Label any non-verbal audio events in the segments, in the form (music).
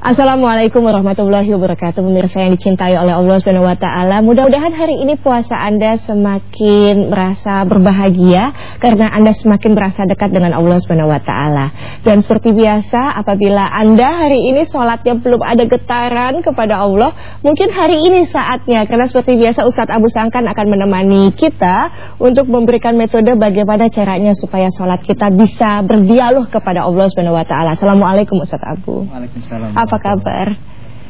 Assalamualaikum warahmatullahi wabarakatuh Pemirsa yang dicintai oleh Allah Subhanahu wa taala. Mudah-mudahan hari ini puasa Anda semakin merasa berbahagia karena Anda semakin merasa dekat dengan Allah Subhanahu wa taala. Dan seperti biasa apabila Anda hari ini sholatnya belum ada getaran kepada Allah, mungkin hari ini saatnya karena seperti biasa Ustadz Abu Sangkan akan menemani kita untuk memberikan metode bagaimana caranya supaya sholat kita bisa berdialog kepada Allah Subhanahu wa taala. Assalamualaikum Ustadz Abu. Waalaikumsalam. Apa kabar?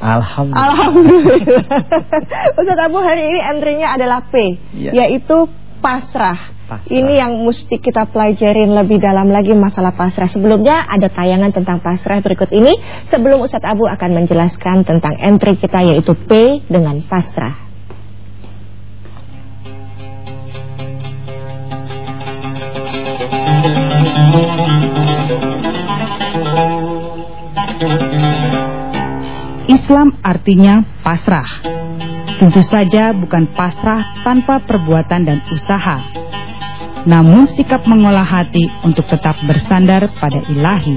Alhamdulillah. Alhamdulillah. Ustaz Abu hari ini entry-nya adalah P, Ya. yaitu pasrah. Pasrah. Ini yang mesti kita pelajarin lebih dalam lagi masalah pasrah. Sebelumnya ada tayangan tentang pasrah berikut ini. Sebelum Ustadz Abu akan menjelaskan tentang entry kita yaitu P dengan pasrah. Islam artinya pasrah. Tentu saja bukan pasrah tanpa perbuatan dan usaha. Namun sikap mengolah hati untuk tetap bersandar pada ilahi.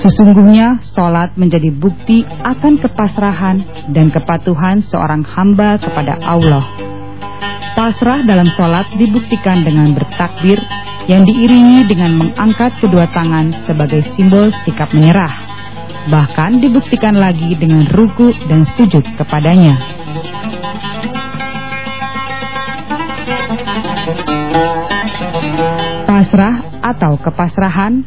Sesungguhnya sholat menjadi bukti akan kepasrahan dan kepatuhan seorang hamba kepada Allah. Pasrah dalam sholat dibuktikan dengan bertakbir yang diiringi dengan mengangkat kedua tangan sebagai simbol sikap menyerah. Bahkan dibuktikan lagi dengan ruku dan sujud kepadanya. Pasrah atau kepasrahan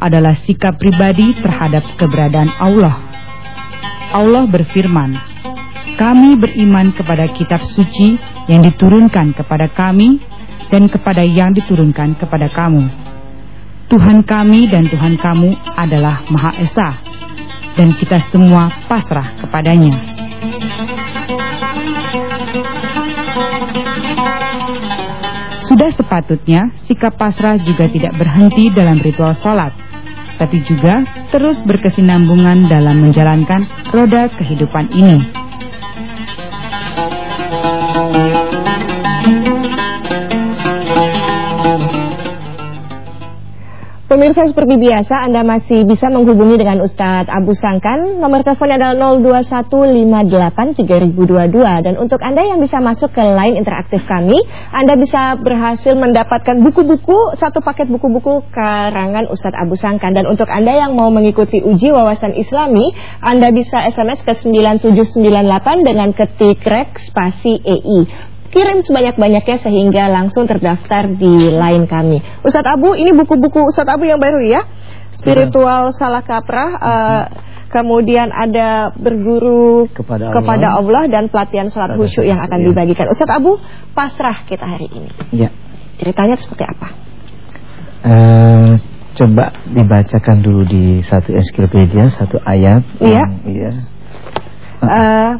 adalah sikap pribadi terhadap keberadaan Allah. Allah berfirman, kami beriman kepada kitab suci yang diturunkan kepada kami dan kepada yang diturunkan kepada kamu. Tuhan kami dan Tuhan kamu adalah Maha Esa, dan kita semua pasrah kepadanya. Sudah sepatutnya sikap pasrah juga tidak berhenti dalam ritual sholat, tapi juga terus berkesinambungan dalam menjalankan roda kehidupan ini. Pemirsa seperti biasa Anda masih bisa menghubungi dengan Ustadz Abu Sangkan. Nomor teleponnya adalah 021583022 Dan untuk Anda yang bisa masuk ke line interaktif kami Anda bisa berhasil mendapatkan buku-buku Satu paket buku-buku karangan Ustadz Abu Sangkan. Dan untuk Anda yang mau mengikuti uji wawasan islami Anda bisa SMS ke 9798 dengan ketik rek spasi EI kirim sebanyak-banyaknya sehingga langsung terdaftar di line kami. Ustadz Abu, ini buku-buku Ustadz Abu yang baru ya? Spiritual Salah Kaprah, uh, kemudian ada berguru Kepada Allah. kepada Allah dan pelatihan salat khusyuk yang akan ya. dibagikan. Ustadz Abu, pasrah kita hari ini. Ya. Ceritanya seperti apa? Eh, coba dibacakan dulu di satu ensiklopedia satu ayat. Iya. Iya. Uh,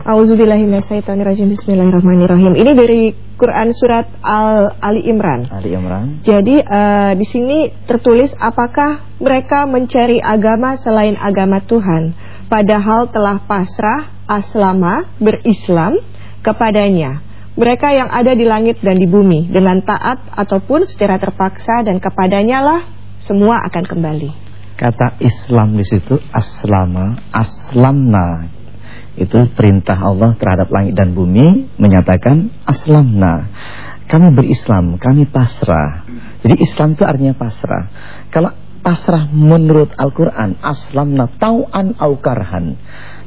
Auzubillahiminasyaitonirrajim Bismillahirrahmanirrahim. Ini dari Quran surat Al Ali Imran. Ali Imran. Jadi eh, di sini tertulis apakah mereka mencari agama selain agama Tuhan padahal telah pasrah aslama berislam kepadanya. Mereka yang ada di langit dan di bumi dengan taat ataupun secara terpaksa dan kepadanya lah semua akan kembali. Kata Islam di situ aslama, aslamna. Itu perintah Allah terhadap langit dan bumi menyatakan aslamna. Kami berislam, kami pasrah. Jadi Islam itu artinya pasrah. Kalau pasrah menurut Al-Qur'an aslamna tau'an au karhan.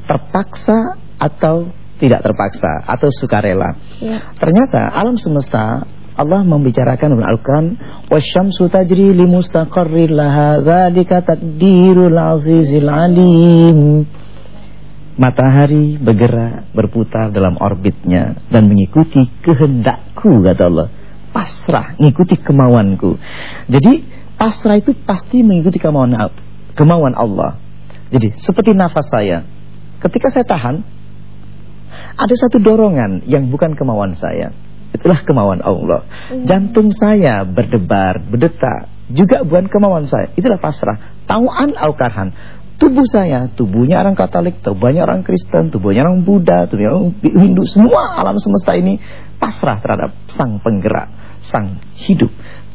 Terpaksa atau tidak terpaksa atau sukarela. Ya. Ternyata alam semesta Allah membicarakan dalam Al-Quran Wasyamsu tajri li mustaqarrir laha Dzalika takdirul azizil alim Matahari bergerak berputar dalam orbitnya Dan mengikuti kehendakku kata Allah Pasrah, mengikuti kemauanku Jadi pasrah itu pasti mengikuti kemauan, kemauan Allah Jadi seperti nafas saya Ketika saya tahan ada satu dorongan yang bukan kemauan saya. Itulah kemauan Allah. Jantung saya berdebar, berdetak, juga bukan kemauan saya. Itulah pasrah. Tauan au karhan. Tubuh saya, tubuhnya orang Katolik, tubuhnya orang Kristen, tubuhnya orang Buddha, tubuhnya orang Hindu, semua alam semesta ini pasrah terhadap sang penggerak, sang hidup.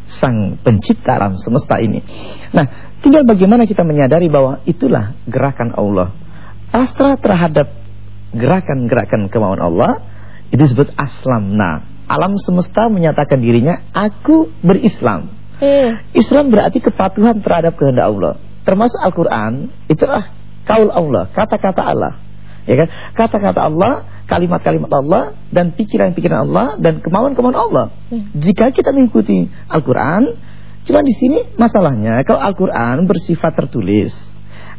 sang pencipta alam semesta ini. Nah, tinggal bagaimana kita menyadari bahwa itulah gerakan Allah. Pasrah terhadap gerakan-gerakan kemauan Allah itu disebut aslamna. Alam semesta menyatakan dirinya aku berislam. Hmm. Islam berarti kepatuhan terhadap kehendak Allah. Termasuk Al-Qur'an itulah kaul Allah, kata-kata Allah. Ya kan? Kata-kata Allah kalimat-kalimat Allah dan pikiran-pikiran Allah dan kemauan-kemauan Allah. Hmm. Jika kita mengikuti Al-Qur'an, cuma di sini masalahnya kalau Al-Qur'an bersifat tertulis,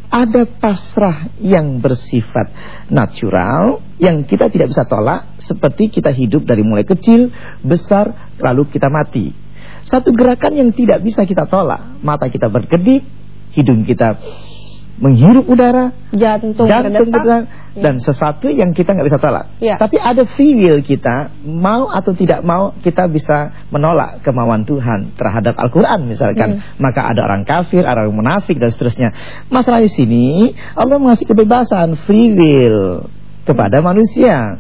ada pasrah yang bersifat natural yang kita tidak bisa tolak seperti kita hidup dari mulai kecil, besar, lalu kita mati. Satu gerakan yang tidak bisa kita tolak, mata kita berkedip, hidung kita menghirup udara, jantung, jantung berdetak, ya. dan sesuatu yang kita nggak bisa tolak. Ya. Tapi ada free will kita, mau atau tidak mau kita bisa menolak kemauan Tuhan terhadap Al-Quran misalkan. Hmm. Maka ada orang kafir, ada orang munafik dan seterusnya. Masalah di sini Allah mengasih kebebasan free will kepada manusia.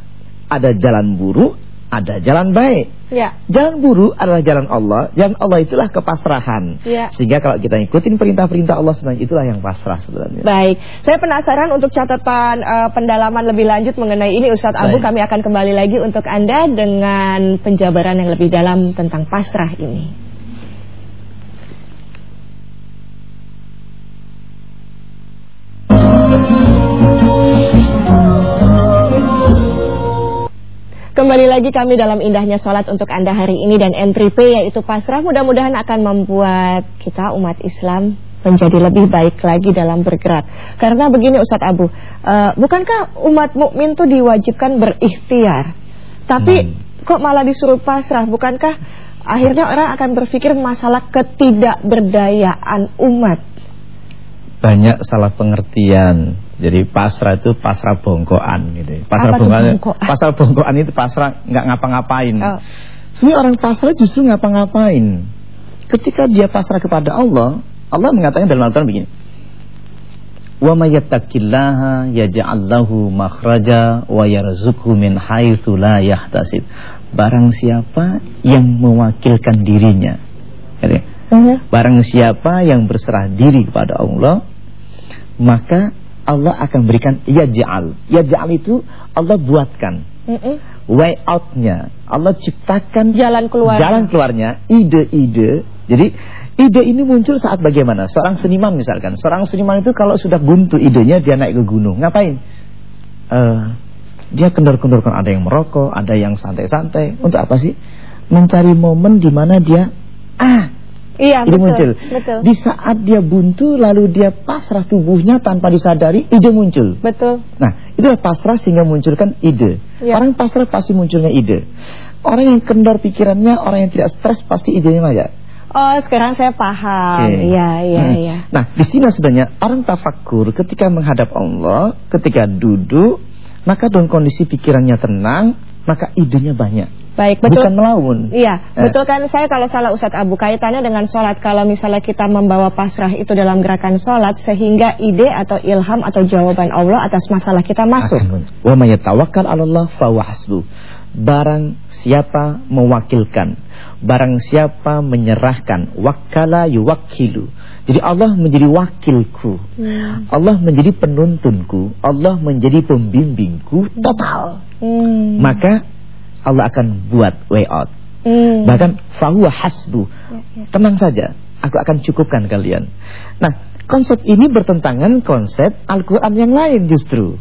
Ada jalan buruk, ada jalan baik. Ya. Jalan buruk adalah jalan Allah. Jalan Allah itulah kepasrahan. Ya. Sehingga kalau kita ikutin perintah-perintah Allah sebenarnya itulah yang pasrah sebenarnya. Baik. Saya penasaran untuk catatan uh, pendalaman lebih lanjut mengenai ini Ustadz Abu. Kami akan kembali lagi untuk Anda dengan penjabaran yang lebih dalam tentang pasrah ini. Kembali lagi kami dalam indahnya sholat untuk Anda hari ini dan entry P yaitu pasrah mudah-mudahan akan membuat kita umat Islam menjadi lebih baik lagi dalam bergerak. Karena begini Ustadz Abu, uh, bukankah umat mukmin itu diwajibkan berikhtiar? Tapi hmm. kok malah disuruh pasrah? Bukankah akhirnya orang akan berpikir masalah ketidakberdayaan umat? Banyak salah pengertian jadi pasrah itu pasrah bongkoan gitu. Pasrah bongkoan, bongkoan, pasrah bongkoan itu pasrah nggak ngapa-ngapain. Oh. Sebenarnya orang pasrah justru ngapa-ngapain. Ketika dia pasrah kepada Allah, Allah mengatakan dalam Al-Qur'an begini. Wa may yattaqillaha yaj'al lahu makhraja wa yarzuqhu min haitsu la yahtasib. Barang siapa yang mewakilkan dirinya. Gitu. Barang siapa yang berserah diri kepada Allah, maka Allah akan berikan yaj'al. Yaj'al itu Allah buatkan. Mm -mm. Way outnya. Allah ciptakan jalan keluar. Jalan keluarnya, ide-ide. Jadi ide ini muncul saat bagaimana? Seorang seniman misalkan. Seorang seniman itu kalau sudah buntu idenya dia naik ke gunung. Ngapain? Uh, dia kendor-kendorkan ada yang merokok, ada yang santai-santai. Untuk apa sih? Mencari momen di mana dia ah Iya, ide betul, muncul. Betul. Di saat dia buntu lalu dia pasrah tubuhnya tanpa disadari, ide muncul. Betul. Nah, itulah pasrah sehingga munculkan ide. Ya. Orang pasrah pasti munculnya ide. Orang yang kendor pikirannya, orang yang tidak stres pasti idenya banyak. Oh, sekarang saya paham. Iya, okay. iya, hmm. iya. Nah, di sini sebenarnya orang tafakur ketika menghadap Allah, ketika duduk, maka dalam kondisi pikirannya tenang, maka idenya banyak. Baik, betul. Bukan melawan. Iya, eh. betul kan saya kalau salah Ustadz Abu kaitannya dengan sholat kalau misalnya kita membawa pasrah itu dalam gerakan sholat sehingga ide atau ilham atau jawaban Allah atas masalah kita masuk. Wa may yatawakkal 'ala Allah fa hasbuh. Barang siapa mewakilkan, barang siapa menyerahkan, wakala yuwakilu. Jadi Allah menjadi wakilku. Hmm. Allah menjadi penuntunku, Allah menjadi pembimbingku total. Hmm. Maka Allah akan buat way out. Hmm. Bahkan fahuwa hasbu. Ya, ya. Tenang saja, aku akan cukupkan kalian. Nah, konsep ini bertentangan konsep Al-Qur'an yang lain justru.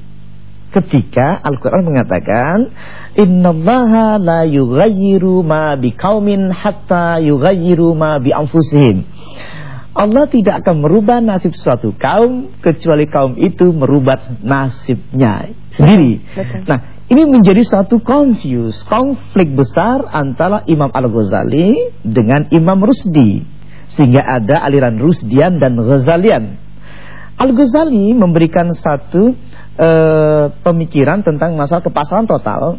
Ketika Al-Qur'an mengatakan, "Innallaha la yughayyiru ma biqaumin hatta yughayyiru ma bi anfusihim." Allah tidak akan merubah nasib suatu kaum kecuali kaum itu merubah nasibnya sendiri. Betul. Nah, ini menjadi satu confuse, konflik besar antara Imam Al-Ghazali dengan Imam Rusdi. Sehingga ada aliran Rusdian dan Ghazalian. Al-Ghazali memberikan satu uh, pemikiran tentang masalah kepasaran total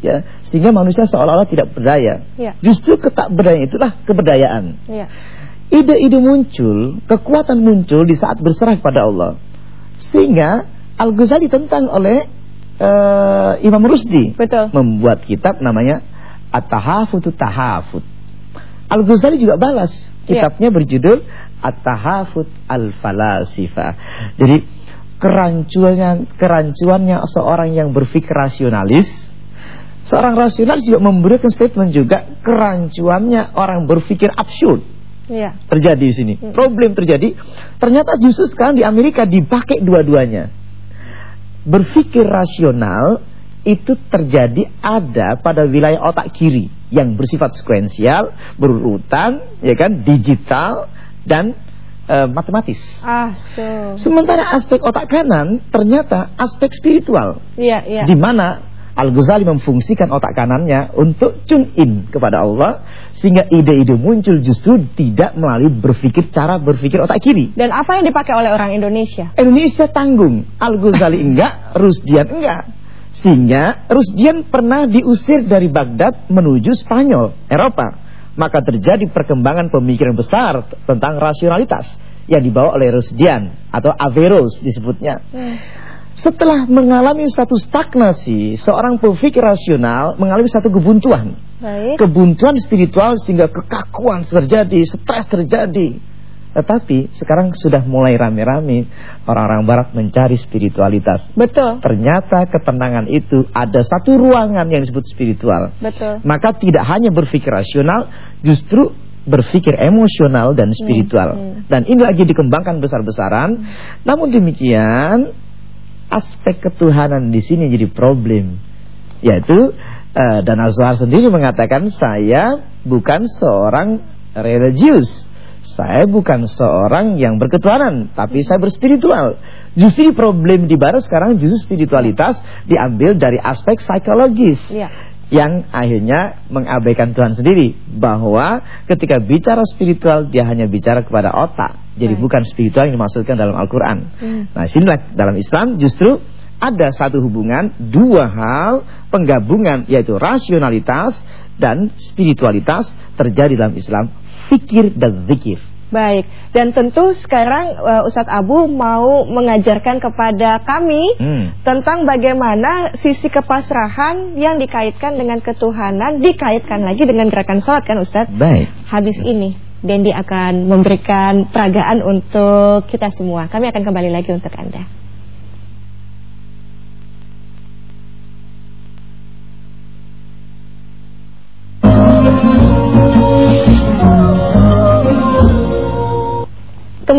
ya sehingga manusia seolah-olah tidak berdaya. Ya. Justru ketak berdaya itulah keberdayaan. Ya. Ide-ide muncul, kekuatan muncul di saat berserah kepada Allah. Sehingga Al-Ghazali tentang oleh uh, Imam Rusdi Betul. membuat kitab namanya At-Tahafut Tahafut. Al-Ghazali juga balas. Ya. Kitabnya berjudul At-Tahafut Al-Falasifa. Jadi kerancuannya kerancuannya seorang yang berpikir rasionalis seorang rasionalis juga memberikan statement juga kerancuannya orang berpikir absurd Iya. terjadi di sini. Hmm. Problem terjadi. Ternyata justru sekarang di Amerika dipakai dua-duanya. Berpikir rasional itu terjadi ada pada wilayah otak kiri yang bersifat sekuensial, berurutan, ya kan, digital dan eh, matematis. Ah, so. Sementara aspek otak kanan ternyata aspek spiritual Iya, iya. di mana Al-Ghazali memfungsikan otak kanannya untuk tune in kepada Allah sehingga ide-ide muncul justru tidak melalui berpikir cara berpikir otak kiri. Dan apa yang dipakai oleh orang Indonesia? Indonesia tanggung, Al-Ghazali (laughs) enggak, Rusdian enggak. Sehingga Rusdian pernah diusir dari Baghdad menuju Spanyol, Eropa. Maka terjadi perkembangan pemikiran besar tentang rasionalitas yang dibawa oleh Rusdian atau Averroes disebutnya. Hmm. Setelah mengalami satu stagnasi, seorang berpikir rasional mengalami satu kebuntuan. Baik. Kebuntuan spiritual sehingga kekakuan terjadi, stres terjadi. Tetapi sekarang sudah mulai rame-rame orang-orang barat mencari spiritualitas. Betul. Ternyata ketenangan itu ada satu ruangan yang disebut spiritual. Betul. Maka tidak hanya berpikir rasional, justru berpikir emosional dan spiritual. hmm. Dan ini lagi dikembangkan besar-besaran. Namun demikian, aspek ketuhanan di sini jadi problem. Yaitu eh, dan Azhar sendiri mengatakan saya bukan seorang religius. Saya bukan seorang yang berketuhanan, tapi saya berspiritual. Justru problem di barat sekarang justru spiritualitas diambil dari aspek psikologis Iya. Yang akhirnya mengabaikan Tuhan sendiri bahwa ketika bicara spiritual dia hanya bicara kepada otak jadi Baik. bukan spiritual yang dimaksudkan dalam Al-Quran Hmm. nah sinilah dalam Islam justru ada satu hubungan dua hal penggabungan yaitu rasionalitas dan spiritualitas terjadi dalam Islam fikir dan zikir Baik. Dan tentu sekarang uh, Ustadz Abu mau mengajarkan kepada kami hmm. tentang bagaimana sisi kepasrahan yang dikaitkan dengan ketuhanan dikaitkan lagi dengan gerakan sholat kan Ustadz? baik Habis ini Dendi akan memberikan peragaan untuk kita semua. Kami akan kembali lagi untuk Anda.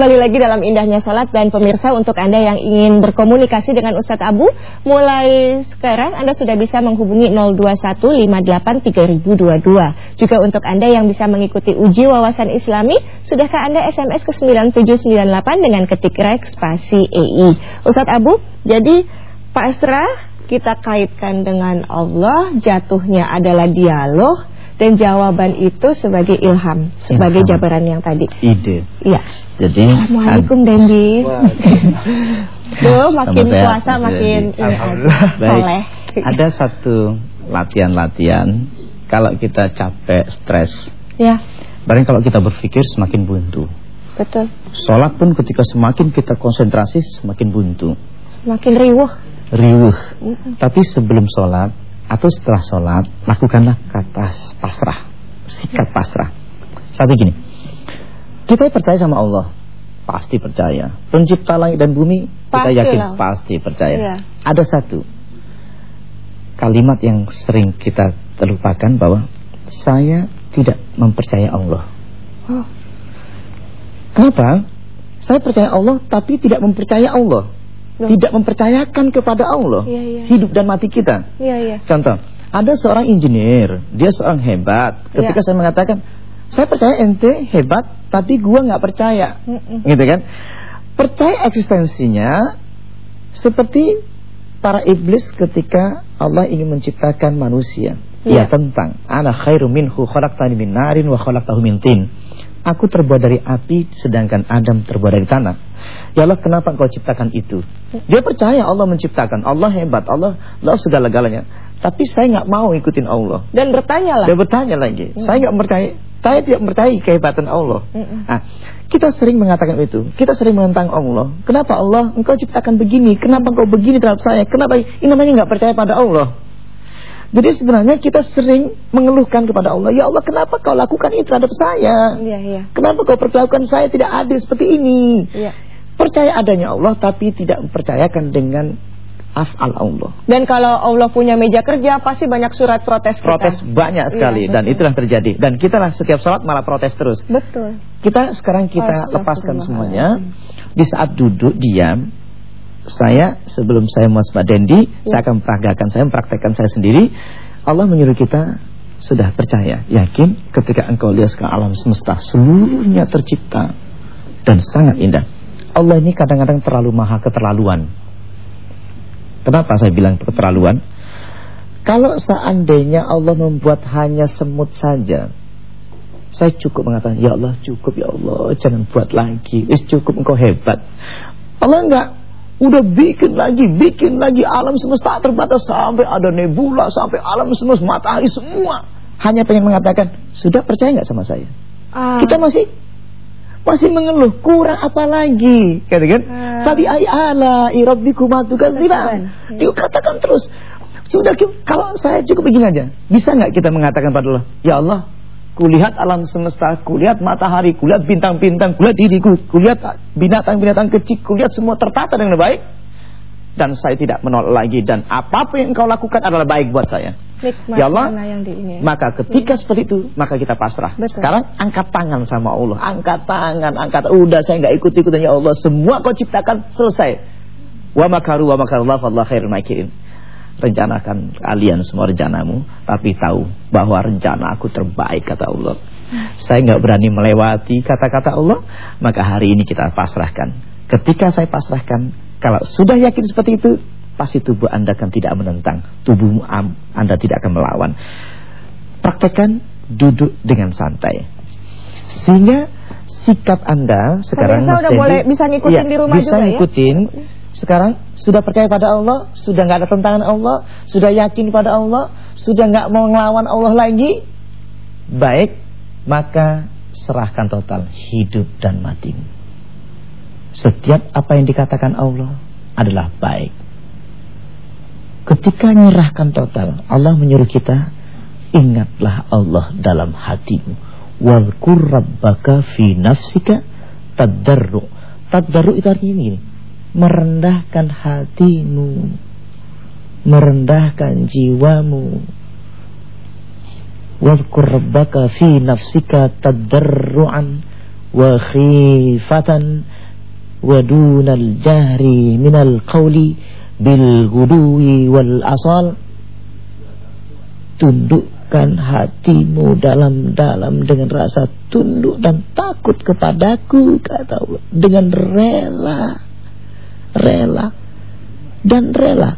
Kembali lagi dalam indahnya sholat dan pemirsa untuk Anda yang ingin berkomunikasi dengan Ustadz Abu Mulai sekarang Anda sudah bisa menghubungi 02155322 Juga untuk Anda yang bisa mengikuti uji wawasan islami Sudahkah Anda SMS ke 9798 dengan ketik rek spasi EI Ustadz Abu, jadi pasrah kita kaitkan dengan Allah Jatuhnya adalah dialog dan jawaban itu sebagai ilham, sebagai Ilham. jabaran yang tadi. ide Iya. jadi Assalamualaikum Dendi. (laughs) Duh, makin Sama saya, puasa makin ini Alhamdulillah. Baik. soleh. Ada satu latihan-latihan kalau kita capek, stres. Ya, Barang kalau kita berpikir semakin buntu. betul. Sholat pun ketika semakin kita konsentrasi semakin buntu, Makin riuh. riuh. Mm-mm. Tapi sebelum sholat atau setelah sholat lakukanlah kata pasrah, sikap pasrah. Satu gini, kita percaya sama Allah, pasti percaya. Pencipta langit dan bumi kita Pasti yakin lah. pasti percaya. Iya. Ada satu kalimat yang sering kita terlupakan bahwa saya tidak mempercaya Allah. Oh, Kenapa? Saya percaya Allah tapi tidak mempercaya Allah. Loh. Tidak mempercayakan kepada Allah Iya, iya. hidup dan mati kita. iya iya. Contoh, ada seorang insinyur, dia seorang hebat. Ketika Iya. saya mengatakan, saya percaya ente hebat, tapi gua nggak percaya, Mm-mm. gitu kan? Percaya eksistensinya seperti para iblis ketika Allah ingin menciptakan manusia. Iya. Ya tentang, ana khairu minhu khalaqtani min narin wa khalaqtahu min tin. Aku terbuat dari api sedangkan Adam terbuat dari tanah. Ya Allah, kenapa engkau ciptakan itu? Dia percaya Allah menciptakan, Allah hebat, Allah Allah segala-galanya. Tapi saya nggak mau ikutin Allah. Dan bertanyalah. Dia bertanya lagi, Hmm. saya nggak percaya, saya tidak percaya kehebatan Allah. Mm-mm. Nah, kita sering mengatakan itu, kita sering menentang Allah. Kenapa Allah? Engkau ciptakan begini, kenapa engkau begini terhadap saya? Kenapa? Ini namanya nggak percaya pada Allah. Jadi sebenarnya kita sering mengeluhkan kepada Allah, ya Allah kenapa kau lakukan ini terhadap saya? Iya, iya. Kenapa kau perlakukan saya tidak adil seperti ini? Iya. Percaya adanya Allah tapi tidak mempercayakan dengan af'al Allah. Dan kalau Allah punya meja kerja pasti banyak surat protes kita. Protes banyak sekali Iya, dan betul. itulah terjadi. Dan kita lah setiap sholat malah protes terus. Betul. Kita sekarang kita Astagfirullah. lepaskan semuanya. Di saat duduk diam, saya sebelum saya mas Mbak Dendi, saya akan memperagakan saya mempraktekkan saya sendiri. Allah menyuruh kita sudah percaya, yakin ketika engkau lihat ke alam semesta seluruhnya tercipta dan sangat indah. Allah ini kadang-kadang terlalu maha keterlaluan. Kenapa saya bilang keterlaluan? Kalau seandainya Allah membuat hanya semut saja, saya cukup mengatakan, Ya Allah cukup ya Allah, jangan buat lagi, Is cukup engkau hebat. Allah enggak, udah bikin lagi, bikin lagi alam semesta terbatas sampai ada nebula, sampai alam semesta matahari semua. Hanya pengen mengatakan, sudah percaya nggak sama saya? Ah. Kita masih masih mengeluh, kurang apa lagi? Kata kan? Fabi ay ala irabbikuma tukadziban. Tukadziban. Dia katakan terus. Sudah kalau saya cukup begini aja. Bisa nggak kita mengatakan pada Allah, "Ya Allah, kulihat alam semesta, kulihat matahari, kulihat bintang-bintang, kulihat diriku, kulihat binatang-binatang kecil, kulihat semua tertata dengan baik." Dan saya tidak menolak lagi dan apa pun yang engkau lakukan adalah baik buat saya. Nikmat Ya Allah, yang di ini. Maka ketika seperti itu, maka kita pasrah. Betul. Sekarang angkat tangan sama Allah, angkat tangan, angkat. Udah saya nggak ikut ikutan ya Allah. Semua kau ciptakan selesai. Wa makaru wa makarullah wallahu khairul makirin. Rencanakan kalian semua rencanamu, tapi tahu bahwa rencana aku terbaik kata Allah. Saya nggak berani melewati kata-kata Allah, maka hari ini kita pasrahkan. Ketika saya pasrahkan, kalau sudah yakin seperti itu, pasti tubuh Anda akan tidak menentang, tubuh Anda tidak akan melawan. Praktekkan duduk dengan santai. Sehingga sikap Anda sekarang Pemirsa udah boleh- bisa ngikutin Iya, di rumah bisa juga ya? ngikutin. Sekarang sudah percaya pada Allah, sudah nggak ada tentangan Allah, sudah yakin pada Allah, sudah nggak mau ngelawan Allah lagi. Baik, maka serahkan total hidup dan matimu. Setiap apa yang dikatakan Allah adalah baik. Ketika nyerahkan total, Allah menyuruh kita ingatlah Allah dalam hatimu. Wadhkur rabbaka fi nafsika tadarru. Tadarru itu artinya ini, merendahkan hatimu, merendahkan jiwamu. Wadhkur rabbaka fi nafsika tadarruan wa khifatan wa dunal jahri minal qawli bil guduwi wal asal tundukkan hatimu dalam-dalam dengan rasa tunduk dan takut kepadaku kata Allah dengan rela rela. Dan rela.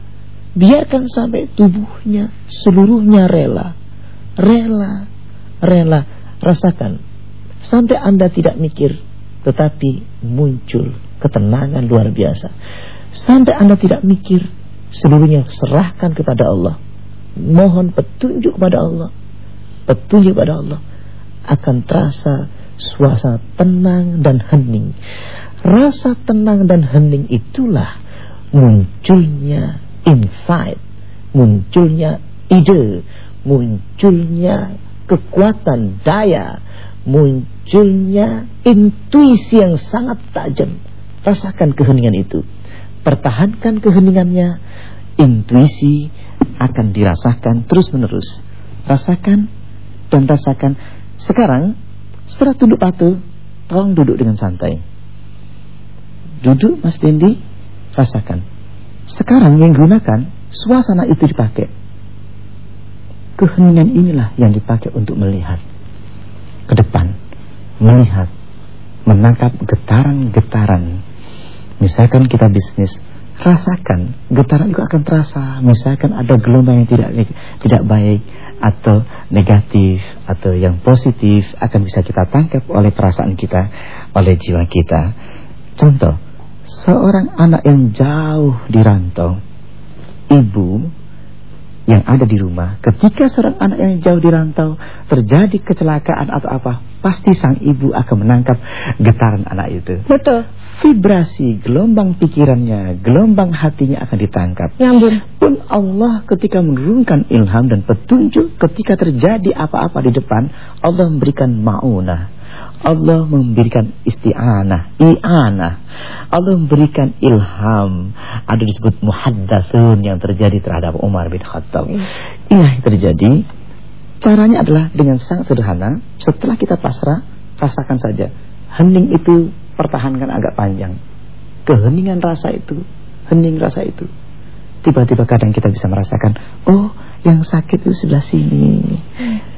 Biarkan sampai tubuhnya seluruhnya rela. Rela. Rela. Rasakan. Sampai anda tidak mikir tetapi muncul ketenangan luar biasa. Sampai anda tidak mikir seluruhnya serahkan kepada Allah. Mohon petunjuk kepada Allah. Petunjuk kepada Allah. Akan terasa suasana tenang dan hening rasa tenang dan hening itulah munculnya insight munculnya ide munculnya kekuatan daya munculnya intuisi yang sangat tajam. Rasakan keheningan itu pertahankan keheningannya intuisi akan dirasakan terus menerus rasakan dan rasakan. Sekarang setelah tunduk patuh tolong duduk dengan santai duduk Mas Dendi rasakan. Sekarang yang gunakan suasana itu dipakai. Keheningan inilah yang dipakai untuk melihat ke depan. Melihat menangkap getaran-getaran. Misalkan kita bisnis rasakan getaran itu akan terasa. Misalkan ada gelombang yang tidak tidak baik atau negatif atau yang positif akan bisa kita tangkap oleh perasaan kita oleh jiwa kita. Contoh seorang anak yang jauh di rantau ibu yang ada di rumah ketika seorang anak yang jauh di rantau terjadi kecelakaan atau apa pasti sang ibu akan menangkap getaran anak itu. Betul. Vibrasi gelombang pikirannya gelombang hatinya akan ditangkap. Nyambung. Pun Allah ketika menurunkan ilham dan petunjuk ketika terjadi apa-apa di depan Allah memberikan maunah Allah memberikan isti'anah, i'anah. Allah memberikan ilham. Ada disebut muhaddatsun yang terjadi terhadap Umar bin Khattab. Iya. Terjadi. Caranya adalah dengan sangat sederhana. Setelah kita pasrah, rasakan saja. Hening itu pertahankan agak panjang. Keheningan rasa itu, hening rasa itu. Tiba-tiba kadang kita bisa merasakan, oh yang sakit itu sebelah sini.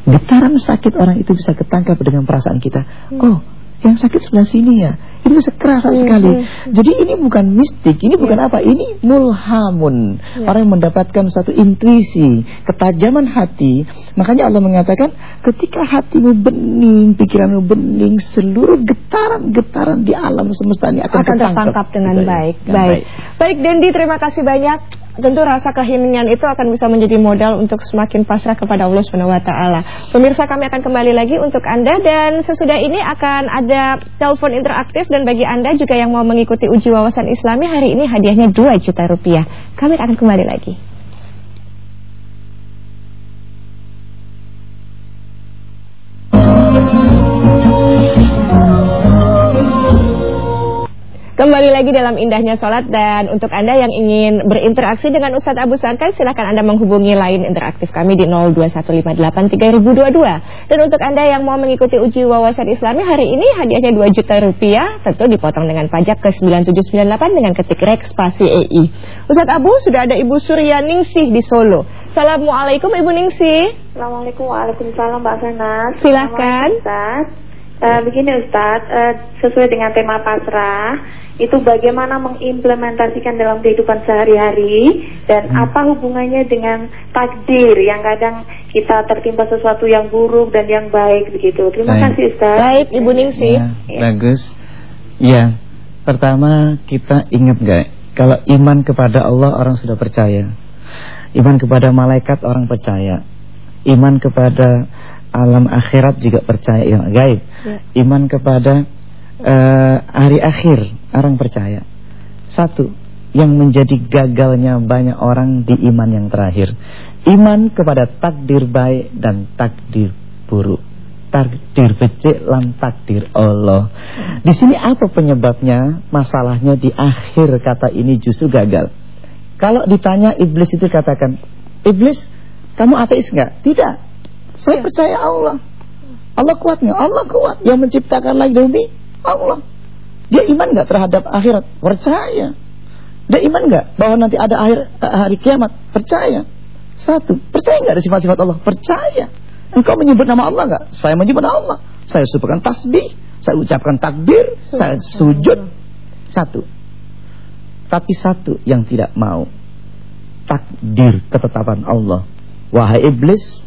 Getaran sakit orang itu bisa ketangkap dengan perasaan kita. Oh, yang sakit sebelah sini ya. Itu bisa kerasa hmm, sekali. Hmm. Jadi ini bukan mistik, ini bukan apa? Ini mulhamun. Ya. Orang yang mendapatkan satu intuisi, ketajaman hati. Makanya Allah mengatakan, ketika hatimu bening, pikiranmu bening, seluruh getaran-getaran di alam semesta ini akan, akan tertangkap dengan baik. Baik. Baik. baik Dendi, terima kasih banyak tentu rasa keheningan itu akan bisa menjadi modal untuk semakin pasrah kepada Allah Subhanahu taala. Pemirsa kami akan kembali lagi untuk Anda dan sesudah ini akan ada telepon interaktif dan bagi Anda juga yang mau mengikuti uji wawasan Islami hari ini hadiahnya 2 juta rupiah. Kami akan kembali lagi. Kembali lagi dalam indahnya sholat dan untuk Anda yang ingin berinteraksi dengan Ustadz Abu Sarkan silahkan Anda menghubungi lain interaktif kami di 021583022 dan untuk Anda yang mau mengikuti uji wawasan islami hari ini hadiahnya 2 juta rupiah tentu dipotong dengan pajak ke 9798 dengan ketik rek spasi EI Ustadz Abu sudah ada Ibu Surya Ningsih di Solo. Assalamualaikum Ibu Ningsih. Assalamualaikum Waalaikumsalam Mbak Senat Silahkan Uh, begini Ustadz, uh, sesuai dengan tema pasrah, itu bagaimana mengimplementasikan dalam kehidupan sehari-hari dan hmm. apa hubungannya dengan takdir yang kadang kita tertimpa sesuatu yang buruk dan yang baik begitu. Terima baik. kasih Ustadz. Baik Ibu Ningsi. Ya, ya. Bagus. Ya, pertama kita ingat gak, kalau iman kepada Allah orang sudah percaya. Iman kepada malaikat orang percaya. Iman kepada alam akhirat juga percaya yang gaib. Ya. Iman kepada uh, hari akhir orang percaya. Satu, yang menjadi gagalnya banyak orang di iman yang terakhir. Iman kepada takdir baik dan takdir buruk. Takdir becik lan takdir Allah. Di sini apa penyebabnya? Masalahnya di akhir kata ini justru gagal. Kalau ditanya iblis itu katakan, "Iblis, kamu ateis enggak?" Tidak. Saya ya. percaya Allah. Allah kuatnya, Allah kuat. Yang menciptakan langit bumi, Allah. Dia iman nggak terhadap akhirat? Percaya. Dia iman nggak bahwa nanti ada akhir hari kiamat? Percaya. Satu, percaya nggak ada sifat-sifat Allah? Percaya. Engkau menyebut nama Allah nggak? Saya menyebut nama Allah. Saya ucapkan tasbih, saya ucapkan takbir, saya sujud. Satu. Tapi satu yang tidak mau. Takdir ketetapan Allah. Wahai iblis,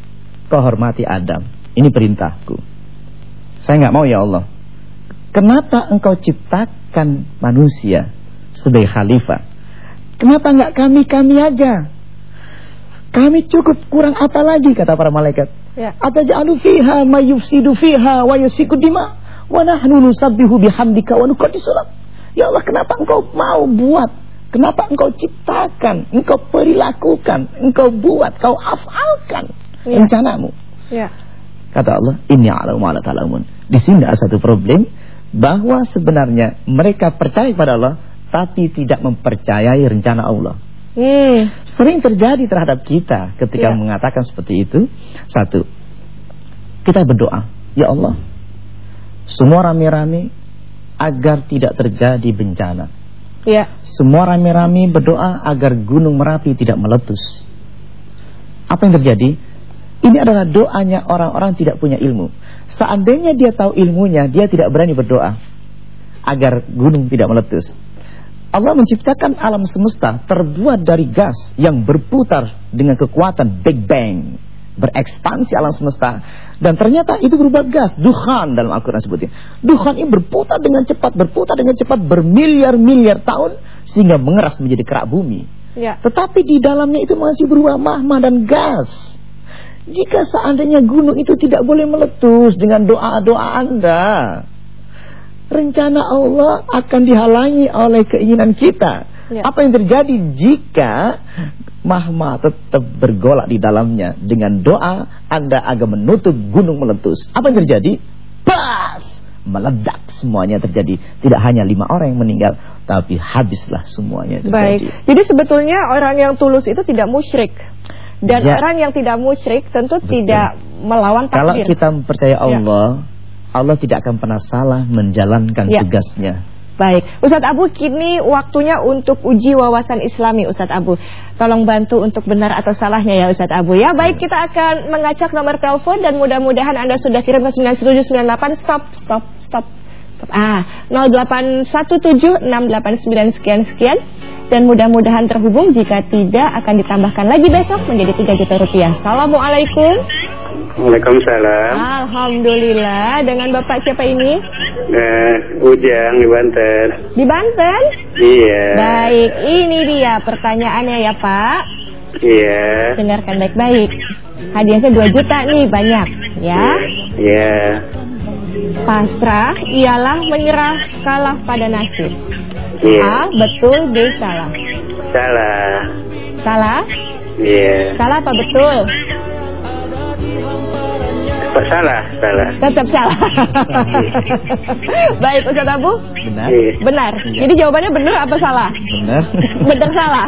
kau hormati Adam. Ini perintahku. Saya nggak mau ya Allah. Kenapa engkau ciptakan manusia sebagai khalifah? Kenapa nggak kami-kami aja? Kami cukup kurang apa lagi kata para malaikat. Ya. Ataj'alu fiha ma yufsidu fiha wa yusiku dima wa nahnu nusabbihu bihamdika wa nuqaddisu Ya Allah, kenapa engkau mau buat? Kenapa engkau ciptakan? Engkau perilakukan, engkau buat, kau afalkan ya. rencanamu. Ya. Kata Allah, "Inni a'lamu ma la ta'lamun." Di sini ada satu problem bahwa sebenarnya mereka percaya kepada Allah tapi tidak mempercayai rencana Allah. Hmm. Sering terjadi terhadap kita ketika ya. mengatakan seperti itu. Satu, kita berdoa, ya Allah, semua rame-rame agar tidak terjadi bencana. Ya. Semua rame-rame berdoa agar gunung Merapi tidak meletus. Apa yang terjadi? Ini adalah doanya orang-orang tidak punya ilmu. Seandainya dia tahu ilmunya, dia tidak berani berdoa agar gunung tidak meletus. Allah menciptakan alam semesta terbuat dari gas yang berputar dengan kekuatan Big Bang, berekspansi alam semesta dan ternyata itu berubah gas, duhan dalam Al-Qur'an sebutnya. Duhan ini berputar dengan cepat, berputar dengan cepat bermiliar-miliar tahun sehingga mengeras menjadi kerak bumi. Ya. Tetapi di dalamnya itu masih berupa mahma dan gas. Jika seandainya gunung itu tidak boleh meletus dengan doa-doa Anda, rencana Allah akan dihalangi oleh keinginan kita. Ya. Apa yang terjadi jika mahma tetap bergolak di dalamnya dengan doa Anda agak menutup gunung meletus? Apa yang terjadi? Pas meledak semuanya terjadi. Tidak hanya lima orang yang meninggal, tapi habislah semuanya terjadi. Baik. Jadi sebetulnya orang yang tulus itu tidak musyrik. Dan Ya. orang yang tidak musyrik tentu Betul. tidak melawan Kalau takdir. kita percaya Allah, Allah tidak akan pernah salah menjalankan Ya. tugasnya. Baik, Ustadz Abu kini waktunya untuk uji wawasan Islami Ustadz Abu. Tolong bantu untuk benar atau salahnya ya Ustadz Abu ya. Baik, kita akan mengacak nomor telepon dan mudah-mudahan Anda sudah kirim ke 9798. Stop, stop, stop. Stop. Ah, 0817689 sekian sekian dan mudah-mudahan terhubung jika tidak akan ditambahkan lagi besok menjadi 3 juta rupiah. Assalamualaikum. Waalaikumsalam. Alhamdulillah. Dengan Bapak siapa ini? Eh, Ujang di Banten. Di Banten? Iya. Baik, ini dia pertanyaannya ya Pak. Iya. Dengarkan baik-baik. Hadiahnya 2 juta nih, banyak ya. Iya. Pasrah ialah menyerah kalah pada nasib. Iya. A, betul, B, salah. Salah. Salah? Iya. Salah apa betul? Pak salah, salah. Tetap salah. (laughs) Baik, Ustaz Abu. Benar? Iya. Benar. Jadi jawabannya benar apa salah? Benar? Benar salah.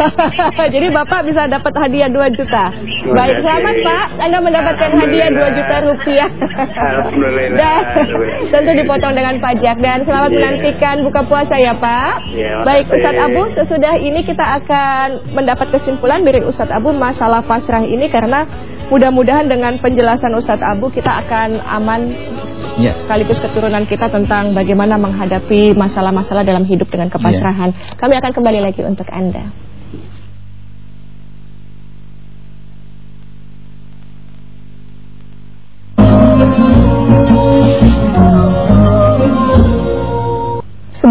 (laughs) (laughs) Jadi Bapak bisa dapat hadiah 2 juta. Baik, selamat Pak. Anda mendapatkan hadiah 2 juta rupiah. Alhamdulillah. Dan tentu dipotong dengan pajak dan selamat Iya. menantikan buka puasa ya Pak. Iya, Baik. Ustadz Abu, sesudah ini kita akan mendapat kesimpulan dari Ustadz Abu masalah pasrah ini karena mudah-mudahan dengan penjelasan Ustadz Abu kita akan aman Ya. sekaligus keturunan kita tentang bagaimana menghadapi masalah-masalah dalam hidup dengan kepasrahan. Kami akan kembali lagi untuk Anda.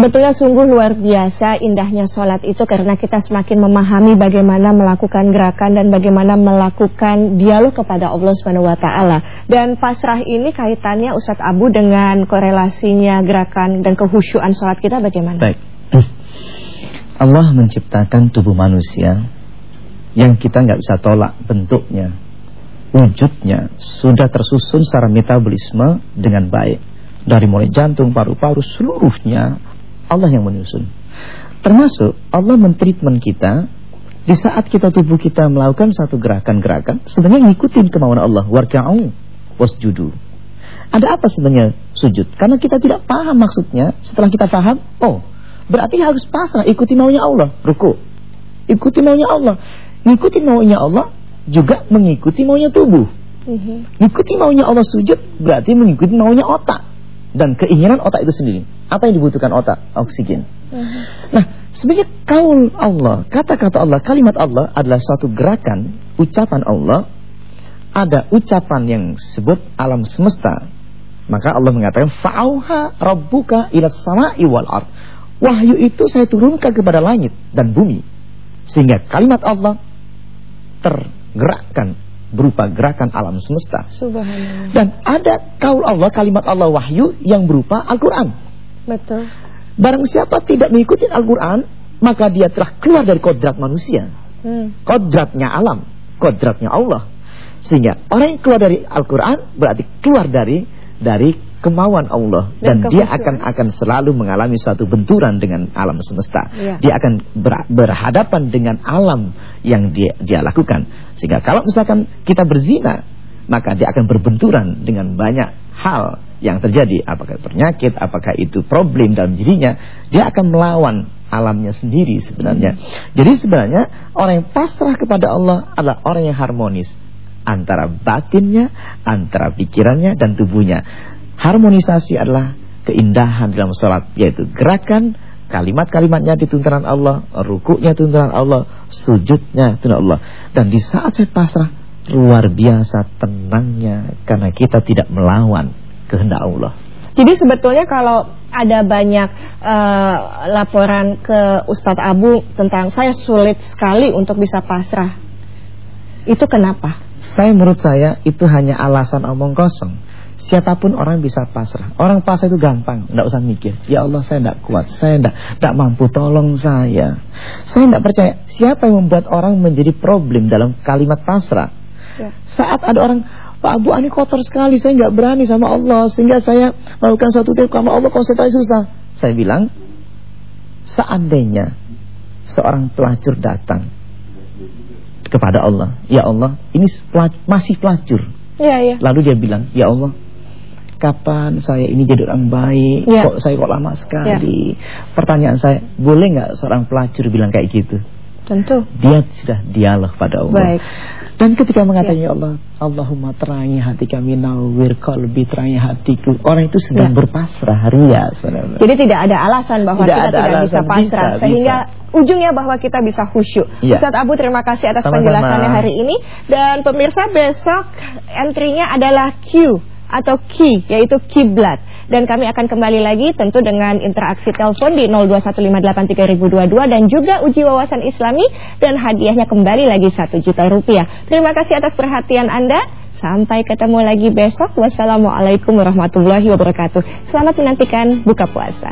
Sebetulnya sungguh luar biasa indahnya sholat itu karena kita semakin memahami bagaimana melakukan gerakan dan bagaimana melakukan dialog kepada Allah Subhanahu wa taala. Dan pasrah ini kaitannya Ustadz Abu dengan korelasinya gerakan dan kehusyuan sholat kita bagaimana? Baik. Allah menciptakan tubuh manusia yang kita nggak bisa tolak bentuknya, wujudnya sudah tersusun secara metabolisme dengan baik. Dari mulai jantung, paru-paru, seluruhnya Allah yang menyusun. Termasuk Allah mentreatment kita di saat kita tubuh kita melakukan satu gerakan-gerakan sebenarnya ngikutin kemauan Allah. Warka'u wasjudu. Ada apa sebenarnya sujud? Karena kita tidak paham maksudnya. Setelah kita paham, oh, berarti harus pasrah ikuti maunya Allah, ruku. Ikuti maunya Allah. Ngikuti maunya Allah juga mengikuti maunya tubuh. Mhm. Ngikuti maunya Allah sujud berarti mengikuti maunya otak dan keinginan otak itu sendiri. Apa yang dibutuhkan otak? Oksigen. Mhm. Nah, sebenarnya kaul Allah, kata-kata Allah, kalimat Allah adalah suatu gerakan, ucapan Allah. Ada ucapan yang sebut alam semesta. Maka Allah mengatakan fa'auha rabbuka ila sama'i wal ard. Wahyu itu saya turunkan kepada langit dan bumi. Sehingga kalimat Allah tergerakkan berupa gerakan alam semesta. Subhanallah. Dan ada kaul Allah, kalimat Allah wahyu yang berupa Al-Quran. Betul. Barang siapa tidak mengikuti Al-Quran, maka dia telah keluar dari kodrat manusia. Hmm. Kodratnya alam, kodratnya Allah. Sehingga orang yang keluar dari Al-Quran berarti keluar dari dari kemauan Allah Dan dan, dia akan akan selalu mengalami suatu benturan dengan alam semesta. Iya. Dia akan ber- berhadapan dengan alam yang dia dia lakukan. Sehingga kalau misalkan kita berzina, maka dia akan berbenturan dengan banyak hal yang terjadi, apakah penyakit, apakah itu problem dalam dirinya, dia akan melawan alamnya sendiri sebenarnya. Jadi sebenarnya orang yang pasrah kepada Allah adalah orang yang harmonis antara batinnya, antara pikirannya dan tubuhnya. Harmonisasi adalah keindahan dalam sholat yaitu gerakan kalimat-kalimatnya di tuntunan Allah, rukuknya tuntunan Allah, sujudnya tuntunan Allah. Dan di saat saya pasrah luar biasa tenangnya karena kita tidak melawan kehendak Allah. Jadi sebetulnya kalau ada banyak uh, laporan ke Ustadz Abu tentang saya sulit sekali untuk bisa pasrah. Itu kenapa? Saya menurut saya itu hanya alasan omong kosong. Siapa pun orang bisa pasrah. Orang pasrah itu gampang, tidak usah mikir. Ya Allah saya tidak kuat, saya tidak tidak mampu, tolong saya. Saya tidak percaya siapa yang membuat orang menjadi problem dalam kalimat pasrah. Ya. Saat ada orang Pak Abu ini kotor sekali, saya nggak berani sama Allah sehingga saya melakukan suatu tiap karena Allah konsentrasi susah. Saya bilang, seandainya seorang pelacur datang kepada Allah, ya Allah, ini masih pelacur. Ya, ya. Lalu dia bilang, ya Allah, kapan saya ini jadi orang baik? Ya. Kok saya kok lama sekali? Ya. Pertanyaan saya, boleh nggak seorang pelacur bilang kayak gitu? Tentu. Dia sudah dialog pada Allah. Baik. Dan ketika mengatakan ya. ya Allah, Allahumma terangi hati kami, nawir qalbi terangi hatiku. Orang itu sedang ya. berpasrah ria sebenarnya. Jadi tidak ada alasan bahwa tidak kita tidak alasan, bisa pasrah bisa, sehingga bisa. ujungnya bahwa kita bisa khusyuk. Ya. Ustaz Abu terima kasih atas Sama -sama. penjelasannya hari ini dan pemirsa besok entry-nya adalah Q atau key yaitu kiblat dan kami akan kembali lagi tentu dengan interaksi telepon di 02158322 dan juga uji wawasan islami dan hadiahnya kembali lagi 1 juta rupiah. Terima kasih atas perhatian Anda. Sampai ketemu lagi besok. Wassalamualaikum warahmatullahi wabarakatuh. Selamat menantikan buka puasa.